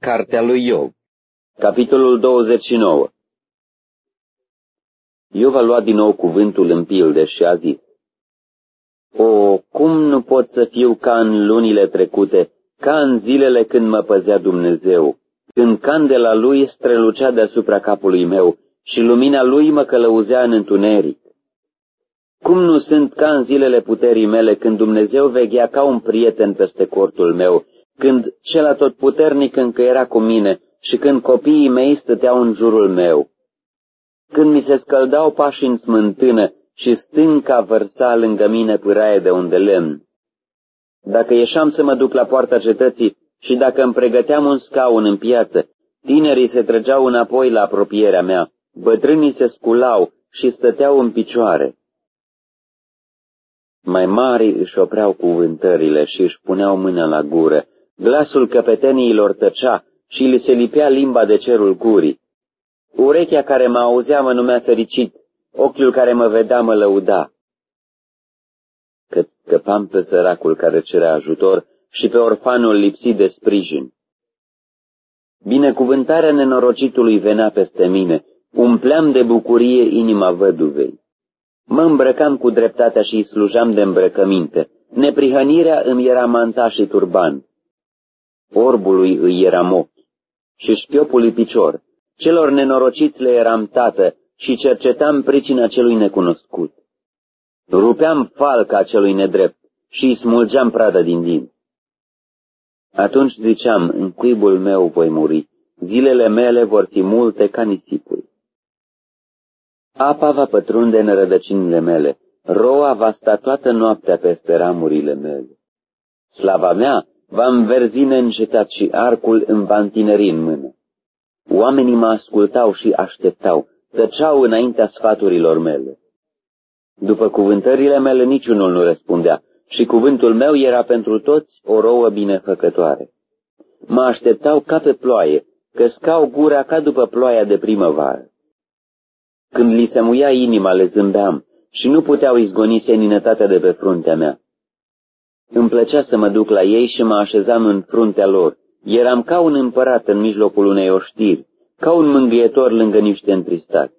Cartea lui Iov. Capitolul 29 Iov a luat din nou cuvântul în pilde și a zis, O, cum nu pot să fiu ca în lunile trecute, ca în zilele când mă păzea Dumnezeu, când candela lui strălucea deasupra capului meu și lumina lui mă călăuzea în întuneric. Cum nu sunt ca în zilele puterii mele, când Dumnezeu veghea ca un prieten peste cortul meu, când cel atotputernic încă era cu mine și când copiii mei stăteau în jurul meu? Când mi se scăldau pașii în smântână și stânca vărsa lângă mine pâraie de unde lemn? Dacă ieșam să mă duc la poarta cetății și dacă îmi pregăteam un scaun în piață, tinerii se trăgeau înapoi la apropierea mea, bătrânii se sculau și stăteau în picioare. Mai mari își opreau cuvântările și își puneau mâna la gură. Glasul căpeteniilor tăcea și li se lipea limba de cerul gurii. Urechea care mă auzea mă numea fericit, ochiul care mă vedea mă lăuda. Că scăpam pe săracul care cerea ajutor și pe orfanul lipsit de sprijin. Binecuvântarea nenorocitului venea peste mine, umpleam de bucurie inima văduvei. Mă îmbrăcam cu dreptatea și îi slujam de îmbrăcăminte. Neprihănirea îmi era manta și turban. Orbului îi eram ochi și șpiopului picior. Celor nenorociți le eram tată și cercetam pricina celui necunoscut. Rupeam falca celui nedrept și îi smulgeam pradă din din. Atunci ziceam, în cuibul meu voi muri, zilele mele vor fi multe ca nisipul. Apa va pătrunde în rădăcinile mele, roa va sta toată noaptea peste ramurile mele. Slava mea va înverzi neîncetat și arcul îmi va întineri în mână. Oamenii mă ascultau și așteptau, tăceau înaintea sfaturilor mele. După cuvântările mele niciunul nu răspundea și cuvântul meu era pentru toți o rouă binefăcătoare. Mă așteptau ca pe ploaie, căscau gura ca după ploaia de primăvară. Când li se muia inima, le zâmbeam și nu puteau izgoni seninătatea de pe fruntea mea. Îmi plăcea să mă duc la ei și mă așezam în fruntea lor. Eram ca un împărat în mijlocul unei oștiri, ca un mângâietor lângă niște întristați.